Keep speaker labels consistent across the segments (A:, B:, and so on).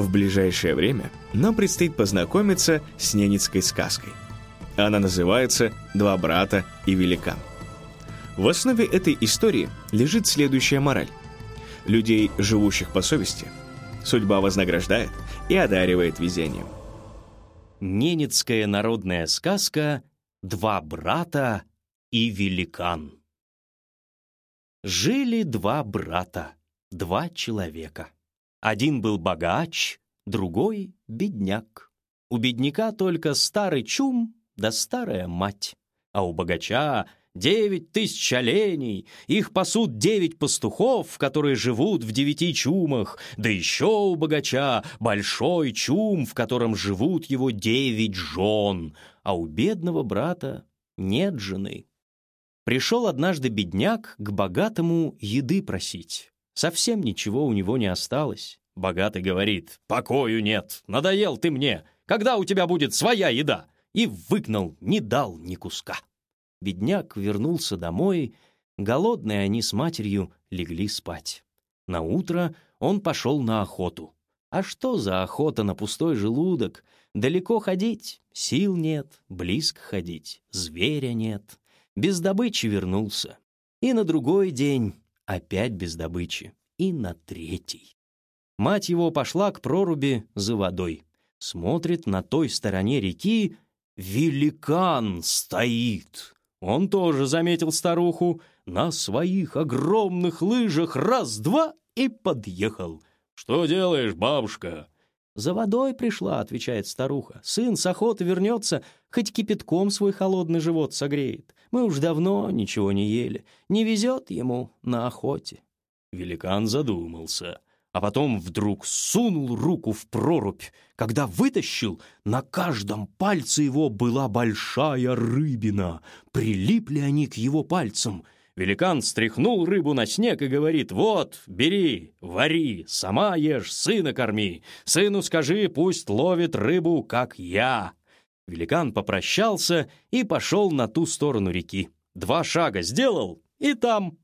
A: В ближайшее время нам предстоит познакомиться с ненецкой сказкой. Она называется «Два брата и великан». В основе этой истории лежит следующая мораль. Людей, живущих по совести, судьба вознаграждает и одаривает везением.
B: Ненецкая народная сказка «Два брата и великан». Жили два брата, два человека. Один был богач, другой — бедняк. У бедняка только старый чум да старая мать, а у богача девять тысяч оленей, их пасут девять пастухов, которые живут в девяти чумах, да еще у богача большой чум, в котором живут его девять жен, а у бедного брата нет жены. Пришел однажды бедняк к богатому еды просить. Совсем ничего у него не осталось. Богатый говорит, «Покою нет, надоел ты мне, когда у тебя будет своя еда?» И выгнал, не дал ни куска. Бедняк вернулся домой, голодные они с матерью легли спать. На утро он пошел на охоту. А что за охота на пустой желудок? Далеко ходить, сил нет, близко ходить, зверя нет. Без добычи вернулся. И на другой день опять без добычи, и на третий. Мать его пошла к проруби за водой. Смотрит на той стороне реки, великан стоит. Он тоже заметил старуху, на своих огромных лыжах раз-два и подъехал. «Что делаешь, бабушка?» «За водой пришла», — отвечает старуха. «Сын с охоты вернется, хоть кипятком свой холодный живот согреет. Мы уж давно ничего не ели. Не везет ему на охоте». Великан задумался, а потом вдруг сунул руку в прорубь. Когда вытащил, на каждом пальце его была большая рыбина. Прилипли они к его пальцам — Великан стряхнул рыбу на снег и говорит, «Вот, бери, вари, сама ешь, сына корми. Сыну скажи, пусть ловит рыбу, как я». Великан попрощался и пошел на ту сторону реки. Два шага сделал, и там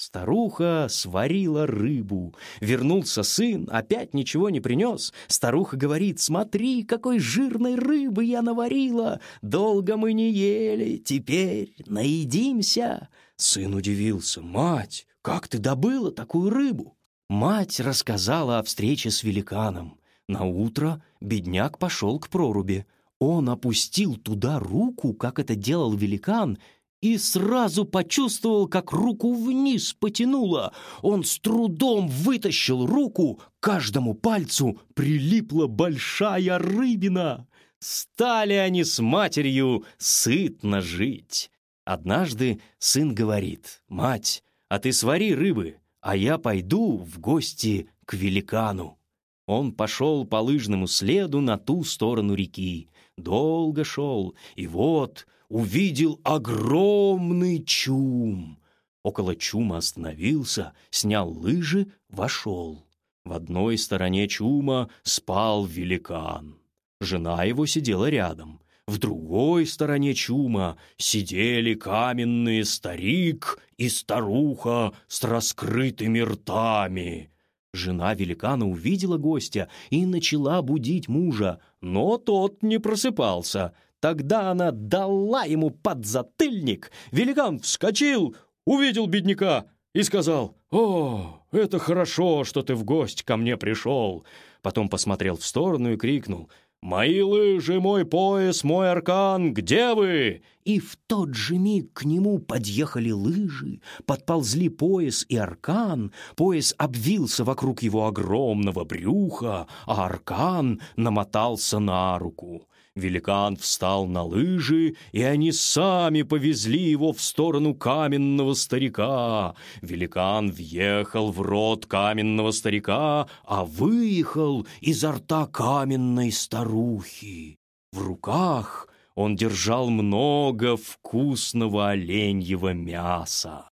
B: Старуха сварила рыбу. Вернулся сын, опять ничего не принес. Старуха говорит, смотри, какой жирной рыбы я наварила. Долго мы не ели, теперь наедимся. Сын удивился, мать, как ты добыла такую рыбу? Мать рассказала о встрече с великаном. На утро бедняк пошел к проруби. Он опустил туда руку, как это делал великан, и сразу почувствовал, как руку вниз потянуло. Он с трудом вытащил руку, каждому пальцу прилипла большая рыбина. Стали они с матерью сытно жить. Однажды сын говорит, «Мать, а ты свари рыбы, а я пойду в гости к великану». Он пошел по лыжному следу на ту сторону реки. Долго шел, и вот увидел огромный чум. Около чума остановился, снял лыжи, вошел. В одной стороне чума спал великан. Жена его сидела рядом. В другой стороне чума сидели каменные старик и старуха с раскрытыми ртами. Жена великана увидела гостя и начала будить мужа, но тот не просыпался. Тогда она дала ему подзатыльник. Великан вскочил, увидел бедняка и сказал, «О, это хорошо, что ты в гости ко мне пришел!» Потом посмотрел в сторону и крикнул «Мои лыжи, мой пояс, мой аркан, где вы?» И в тот же миг к нему подъехали лыжи, подползли пояс и аркан, пояс обвился вокруг его огромного брюха, а аркан намотался на руку. Великан встал на лыжи, и они сами повезли его в сторону каменного старика. Великан въехал в рот каменного старика, а выехал изо рта каменной старухи. В руках он держал много вкусного оленьего мяса.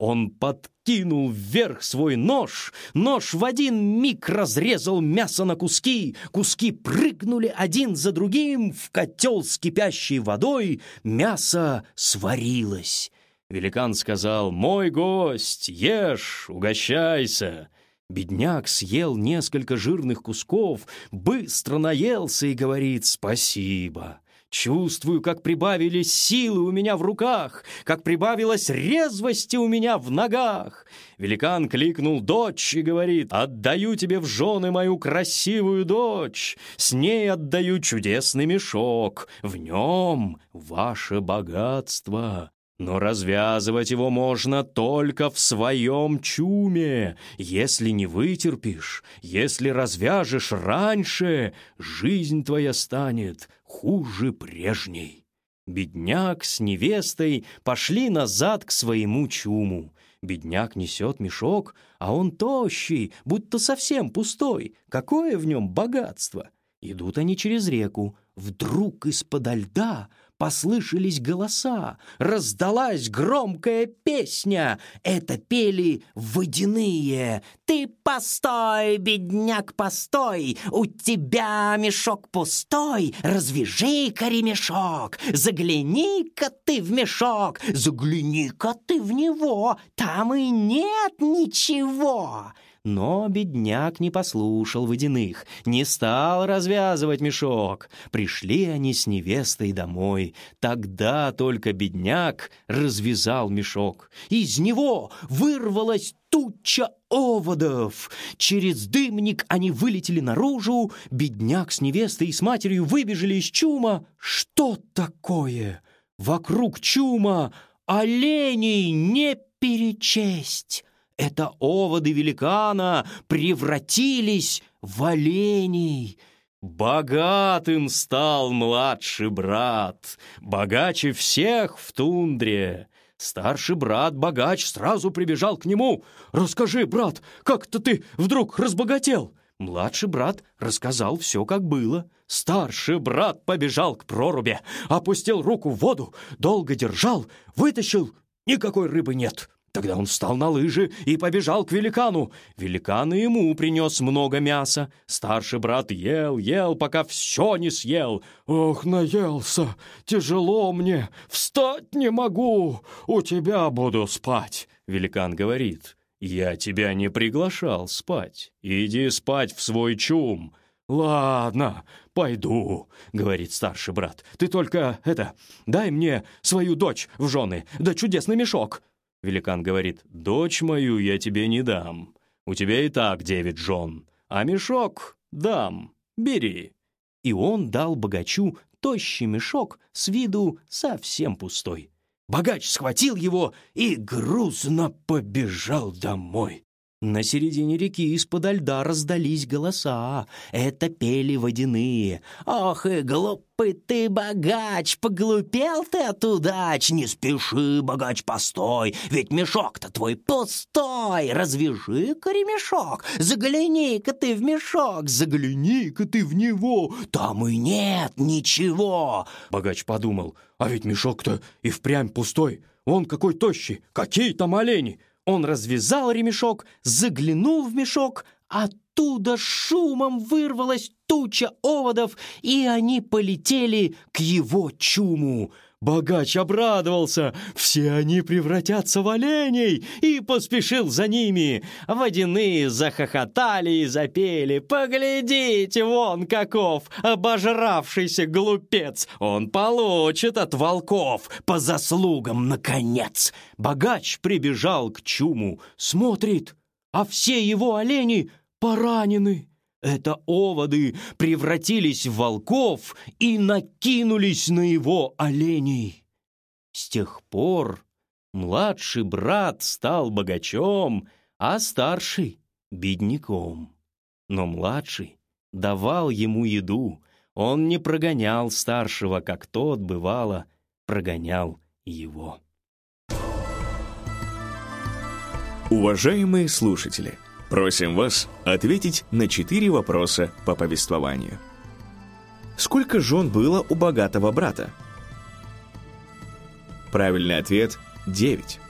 B: Он подкинул вверх свой нож, нож в один миг разрезал мясо на куски, куски прыгнули один за другим в котел с кипящей водой, мясо сварилось. Великан сказал, «Мой гость, ешь, угощайся». Бедняк съел несколько жирных кусков, быстро наелся и говорит «Спасибо». Чувствую, как прибавились силы у меня в руках, как прибавилась резвости у меня в ногах. Великан кликнул дочь и говорит, «Отдаю тебе в жены мою красивую дочь, с ней отдаю чудесный мешок, в нем ваше богатство». Но развязывать его можно только в своем чуме. Если не вытерпишь, если развяжешь раньше, жизнь твоя станет хуже прежней. Бедняк с невестой пошли назад к своему чуму. Бедняк несет мешок, а он тощий, будто совсем пустой. Какое в нем богатство! Идут они через реку. Вдруг из-подо льда послышались голоса, раздалась громкая песня. Это пели водяные. «Ты постой, бедняк, постой! У тебя мешок пустой! Развяжи-ка ремешок! Загляни-ка ты в мешок! Загляни-ка ты в него! Там и нет ничего!» Но бедняк не послушал водяных, не стал развязывать мешок. Пришли они с невестой домой. Тогда только бедняк развязал мешок. Из него вырвалась туча оводов. Через дымник они вылетели наружу. Бедняк с невестой и с матерью выбежали из чума. Что такое? Вокруг чума оленей не перечесть это оводы великана превратились в оленей. Богатым стал младший брат, богаче всех в тундре. Старший брат-богач сразу прибежал к нему. «Расскажи, брат, как-то ты вдруг разбогател?» Младший брат рассказал все, как было. Старший брат побежал к проруби, опустил руку в воду, долго держал, вытащил, никакой рыбы нет. Тогда он встал на лыжи и побежал к великану. Великан ему принес много мяса. Старший брат ел, ел, пока все не съел. «Ох, наелся! Тяжело мне! Встать не могу! У тебя буду спать!» Великан говорит. «Я тебя не приглашал спать. Иди спать в свой чум». «Ладно, пойду», — говорит старший брат. «Ты только, это, дай мне свою дочь в жены, да чудесный мешок». Великан говорит, «Дочь мою я тебе не дам. У тебя и так девять жен. А мешок дам. Бери». И он дал богачу тощий мешок с виду совсем пустой. Богач схватил его и грузно побежал домой. На середине реки из-под льда раздались голоса. Это пели водяные. «Ох и глупый ты, богач! Поглупел ты от удач! Не спеши, богач, постой! Ведь мешок-то твой пустой! Развяжи-ка ремешок! Загляни-ка ты в мешок! Загляни-ка ты в него! Там и нет ничего!» Богач подумал, «А ведь мешок-то и впрямь пустой! Он какой тощий! Какие там олени!» Он развязал ремешок, заглянул в мешок, оттуда шумом вырвалась туча оводов, и они полетели к его чуму. Богач обрадовался, все они превратятся в оленей, и поспешил за ними. Водяные захохотали и запели. «Поглядите, вон каков, обожравшийся глупец! Он получит от волков по заслугам, наконец!» Богач прибежал к чуму, смотрит, а все его олени поранены. Это оводы превратились в волков и накинулись на его оленей. С тех пор младший брат стал богачом, а старший — бедняком. Но младший давал ему еду, он не прогонял старшего, как тот, бывало, прогонял его.
A: Уважаемые слушатели, просим вас ответить на четыре вопроса по повествованию. Сколько жен было у богатого брата? Правильный ответ – 9.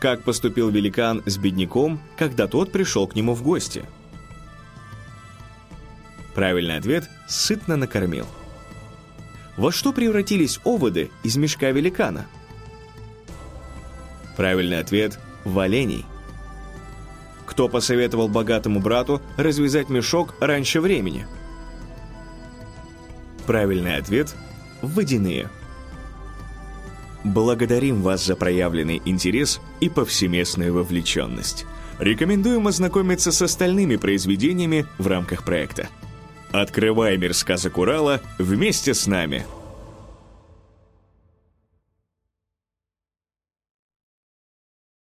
A: Как поступил великан с бедняком, когда тот пришел к нему в гости? Правильный ответ – сытно накормил. Во что превратились оводы из мешка великана? Правильный ответ в оленей. Кто посоветовал богатому брату развязать мешок раньше времени? Правильный ответ – водяные. Благодарим вас за проявленный интерес и повсеместную вовлеченность. Рекомендуем ознакомиться с остальными произведениями в рамках проекта. Открывай мир сказок Урала вместе с нами –